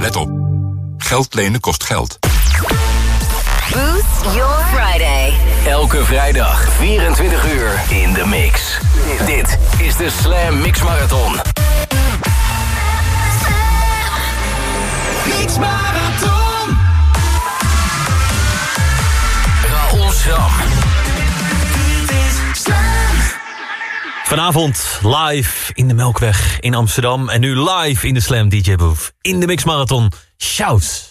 Let op. Geld lenen kost geld. Boost your Friday. Elke vrijdag 24 uur in de mix. Dit is de Slam Mix Marathon. Mix Marathon. Raoul Schram. Vanavond live in de Melkweg in Amsterdam. En nu live in de Slam DJ Booth. In de Mix Marathon. Shouts.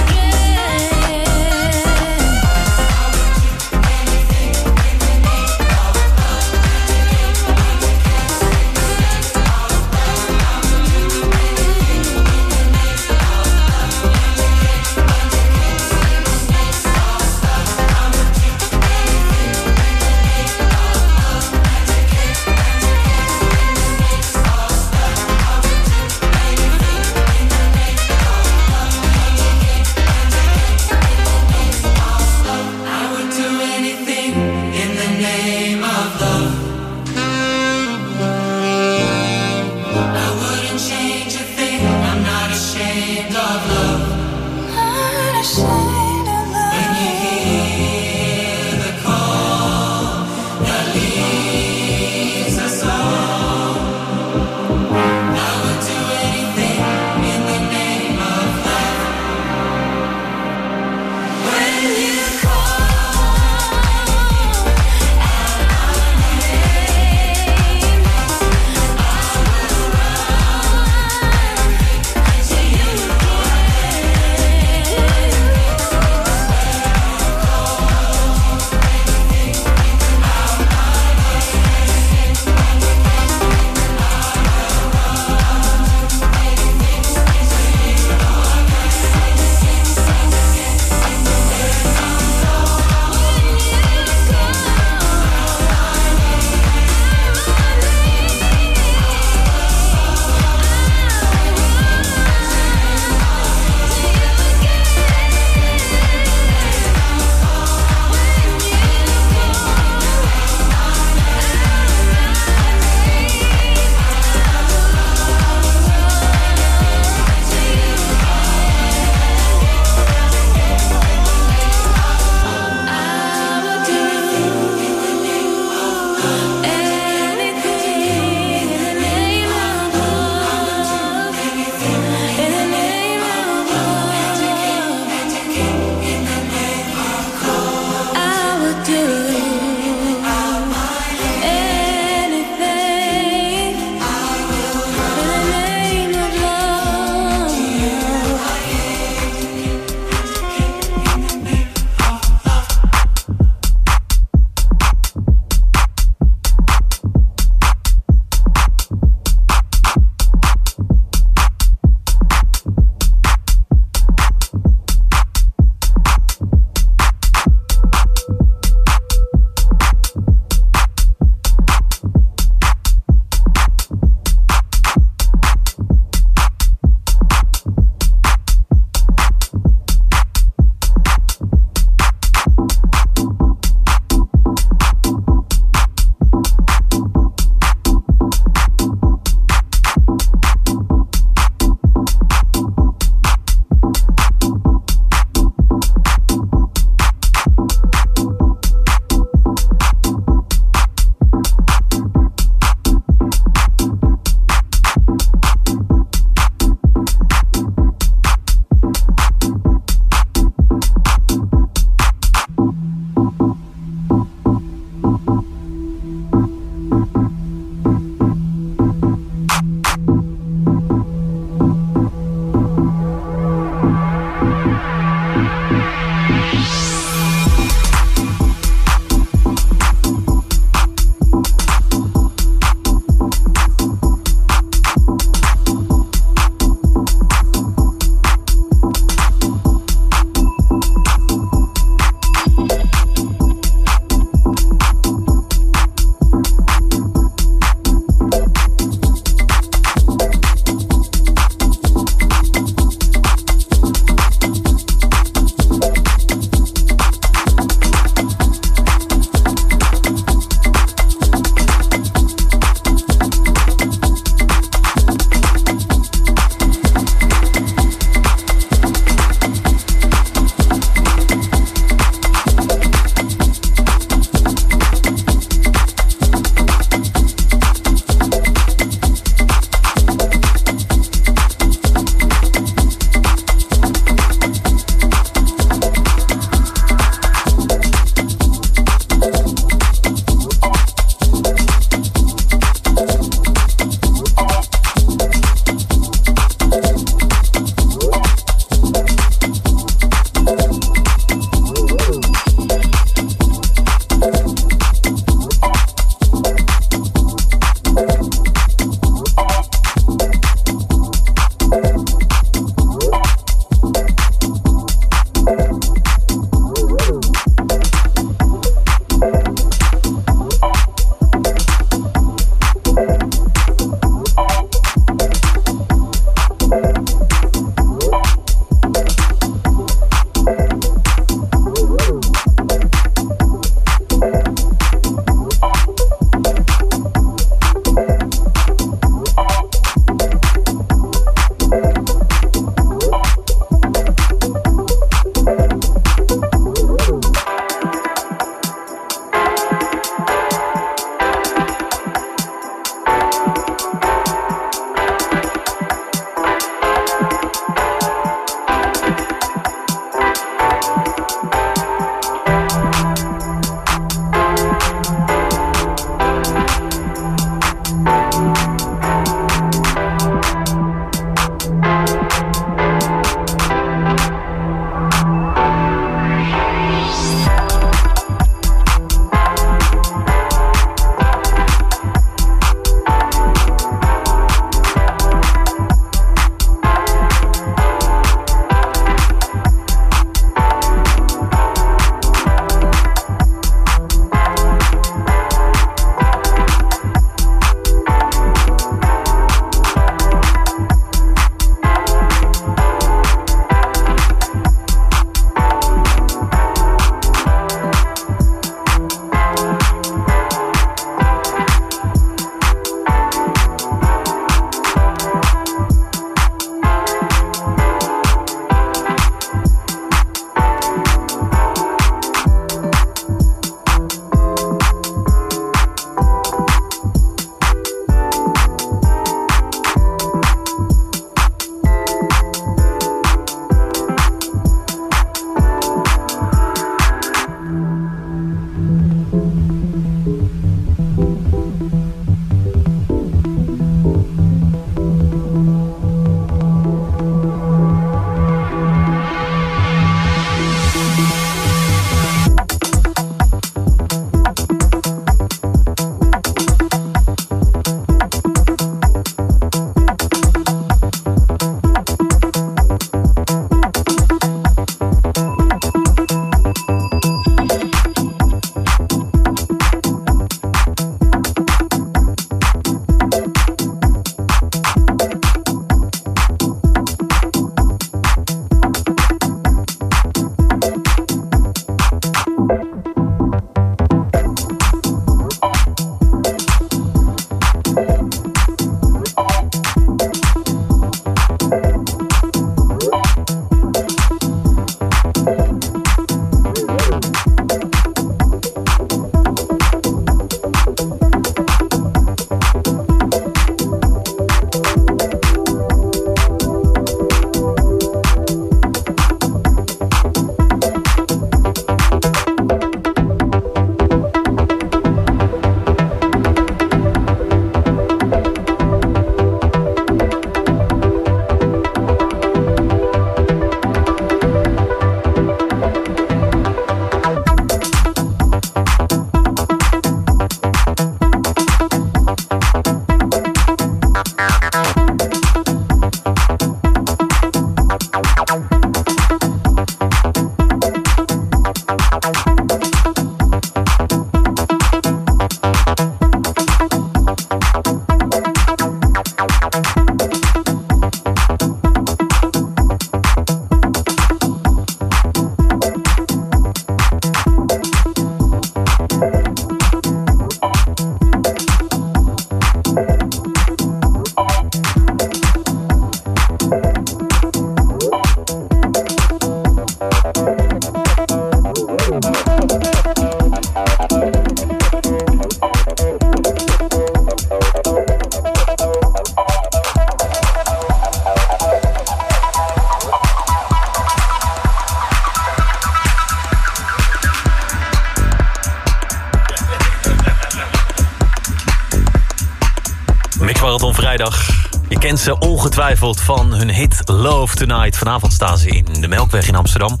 Ongetwijfeld van hun hit Love Tonight. Vanavond staan ze in de Melkweg in Amsterdam.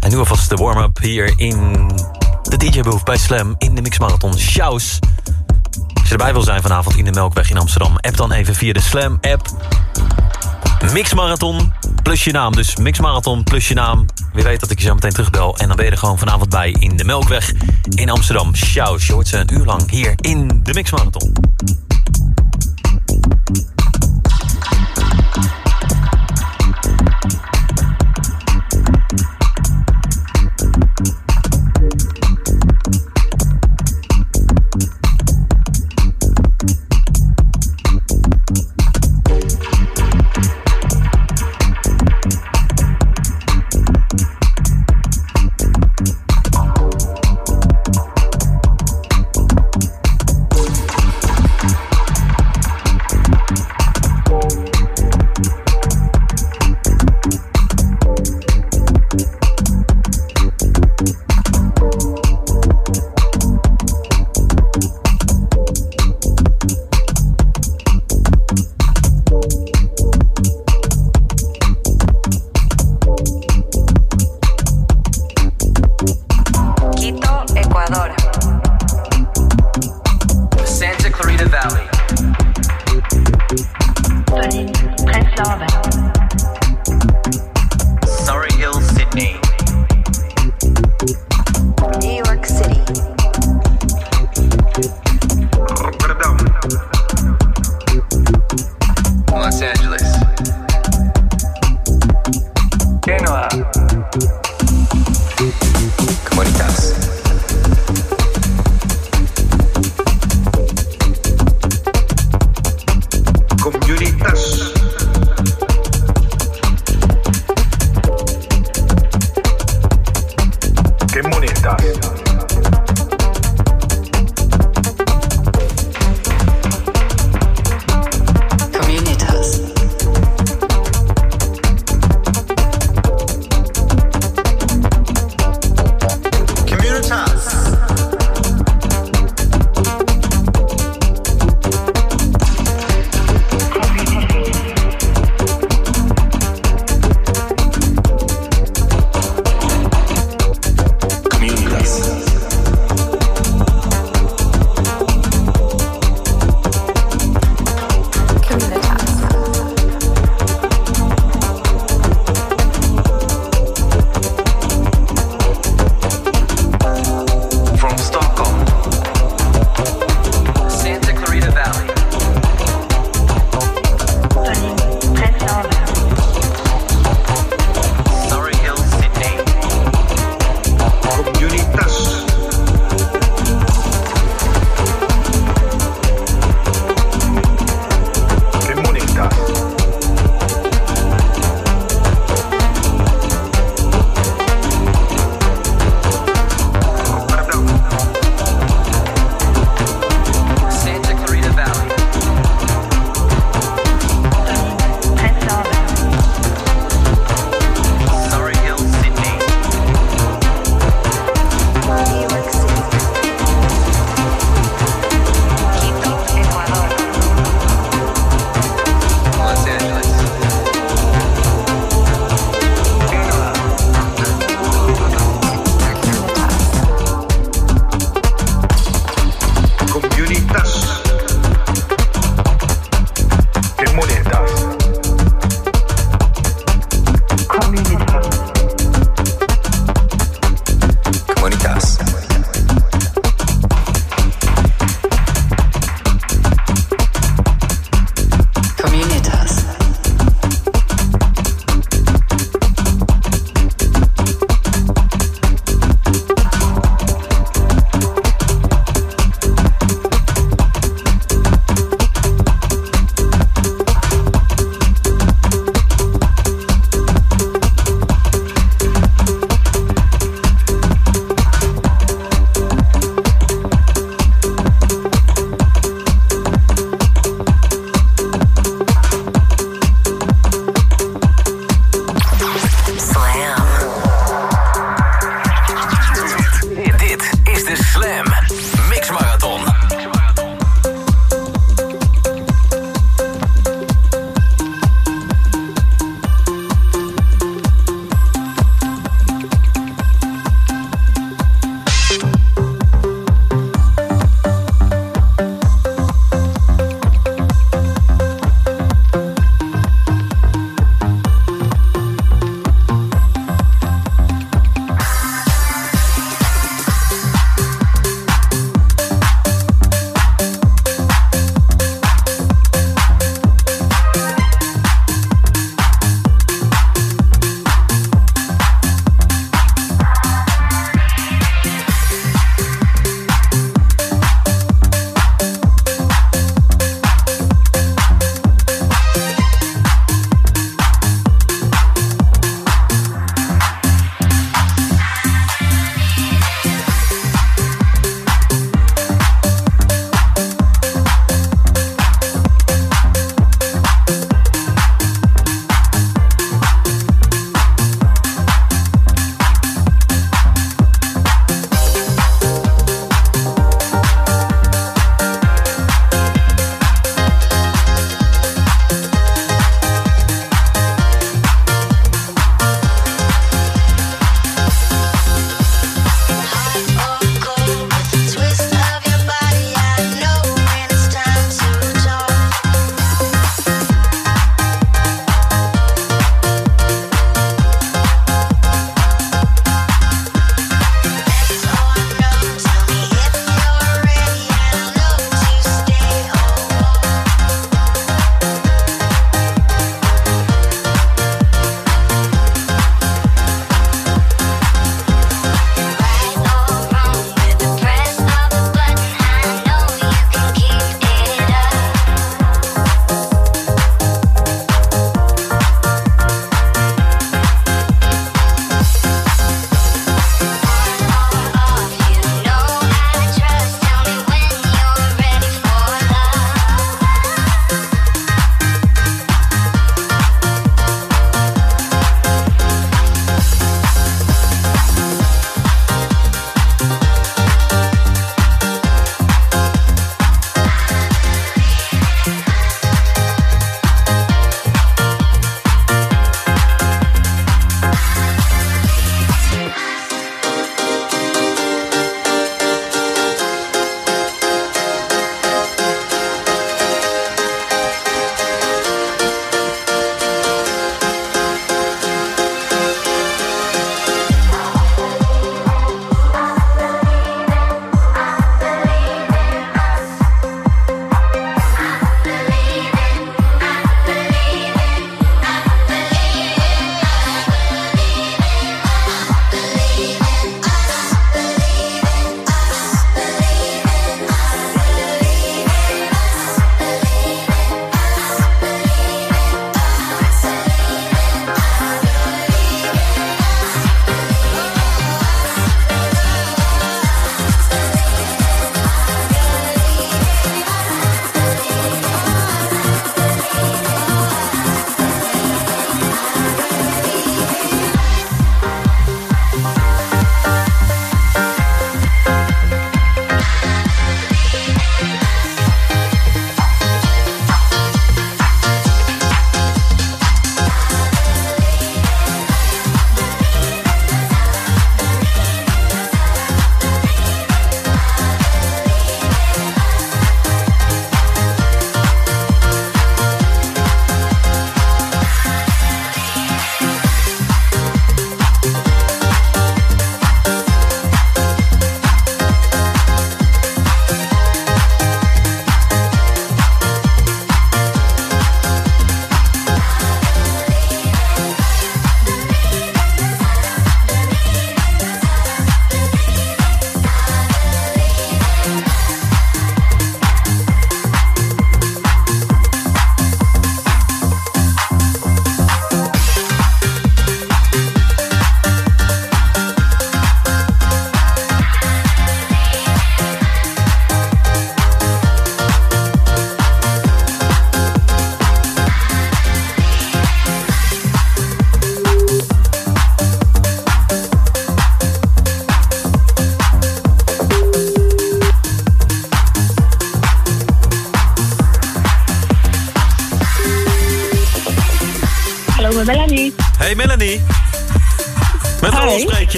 En nu alvast de warm-up hier in de DJ-booth bij Slam in de Mix Marathon. Als je erbij wil zijn vanavond in de Melkweg in Amsterdam... app dan even via de Slam-app. Mix Marathon plus je naam. Dus Mix Marathon plus je naam. Wie weet dat ik je zo meteen terugbel. En dan ben je er gewoon vanavond bij in de Melkweg in Amsterdam. Shows. Je hoort ze een uur lang hier in de Mix Marathon.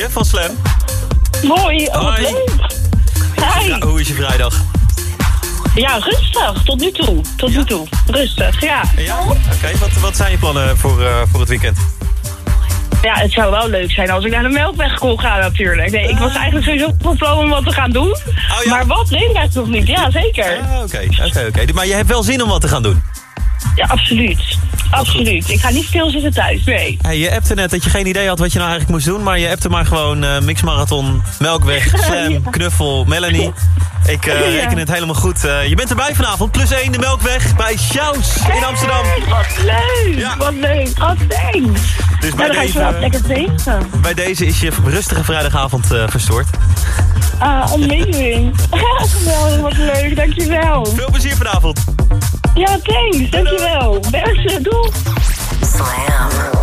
Van Slam. Mooi, oh. Hi. Ja, hoe is je vrijdag? Ja, rustig, tot nu toe. Tot nu toe. Rustig, ja. Ja? Oké, wat, wat zijn je plannen voor, eh, voor het weekend? Ja, het zou wel leuk zijn als ik naar de Melkweg kon gaan natuurlijk. Nee, ik was eigenlijk sowieso van plan om wat te gaan doen. Oh, ja? Maar wat, ik eigenlijk nog niet. Ja, zeker. Ah, Oké, oké, oké. Maar je hebt wel zin om wat te gaan doen? Ja, absoluut. Absoluut. Ik ga niet stil zitten thuis, nee. Hey, je appte net dat je geen idee had wat je nou eigenlijk moest doen... maar je appte maar gewoon eh mixmarathon, melkweg, slam, knuffel, Melanie. Ik eh, Ja. reken het helemaal goed. Eh, je bent erbij vanavond, plus 1 de melkweg bij Sjaus in Amsterdam. Wat leuk. Ja. Wat leuk. Oh, thanks. Dus bij Nou, dan ga ik deze, lekker tegen. bij deze is je rustige vrijdagavond verstoord. Ah, amazing. Geweldig, wat leuk. Dankjewel. Veel plezier vanavond. Ja, thanks. Dankjewel. Bersen, doei. Dit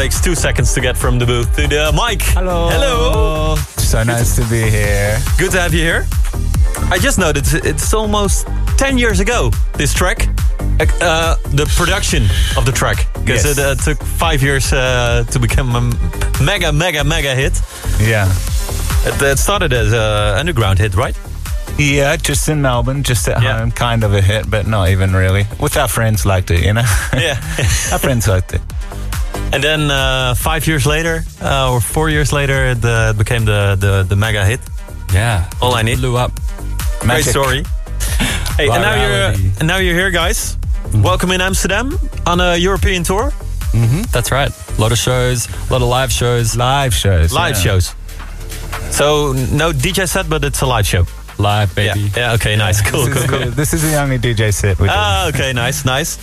Takes two seconds to get from the booth to the mic. Hello. Hello. So nice to be here. Good to have you here. I just noticed it's almost 10 years ago, this track. Uh, the production of the track. Because Yes. it uh, took five years uh, to become a mega, mega, mega hit. Yeah. It, it started as an underground hit, right? Yeah, just in Melbourne, just at Yeah. home, kind of a hit, but not even really. With our friends liked it, you know? Yeah. our friends liked it. And then uh, five years later, uh, or four years later, it, uh, it became the, the, the mega hit. Yeah. All I need. Blew up. Great story. Hey, and now you're and now you're here, guys. Welcome in Amsterdam on a European tour, That's right. A lot of shows, a lot of live shows. Live shows. live yeah. shows. So no DJ set, but it's a live show. Live, baby. Yeah. Yeah. Okay. Nice. Cool. This Cool. is, Cool. this is the only DJ set. Ah. Okay. Nice. Nice.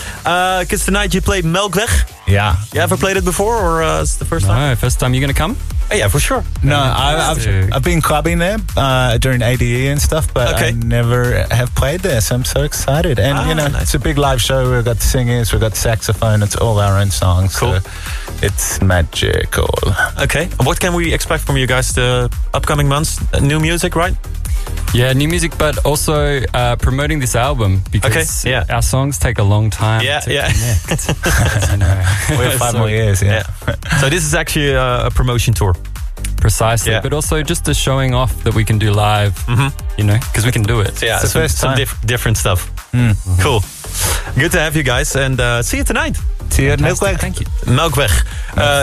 Because tonight you played Melkweg. yeah. You ever played it before, or uh, it's the first time? No, first time you're going to come? Oh, yeah, for sure. No, I, I've, I've been clubbing there uh, during ADE and stuff, but Okay. I never have played there, so I'm so excited. And, Ah, you know, nice. it's a big live show. We've got singers, we've got saxophone, it's all our own songs. Cool. So it's magical. Okay. What can we expect from you guys the upcoming months? Uh, new music, right? Yeah, new music, but also uh, promoting this album because Okay, yeah. our songs take a long time Yeah, to yeah. connect. as you know. We have five So- more years, yeah. so this is actually a, a promotion tour. Precisely, Yeah. but also just a showing off that we can do live, you know, because we can do it. So yeah, It's the some, first some time. diff- different stuff. Cool. Good to have you guys and uh, see you tonight. Thank you. Melkweg. Uh,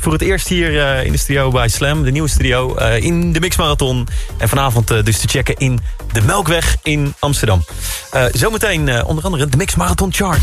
voor het eerst hier eh, in de studio bij Slam. De nieuwe studio eh, in de Mix Marathon. En vanavond dus te checken in de Melkweg in Amsterdam. Zometeen onder andere de Mix Marathon Chart.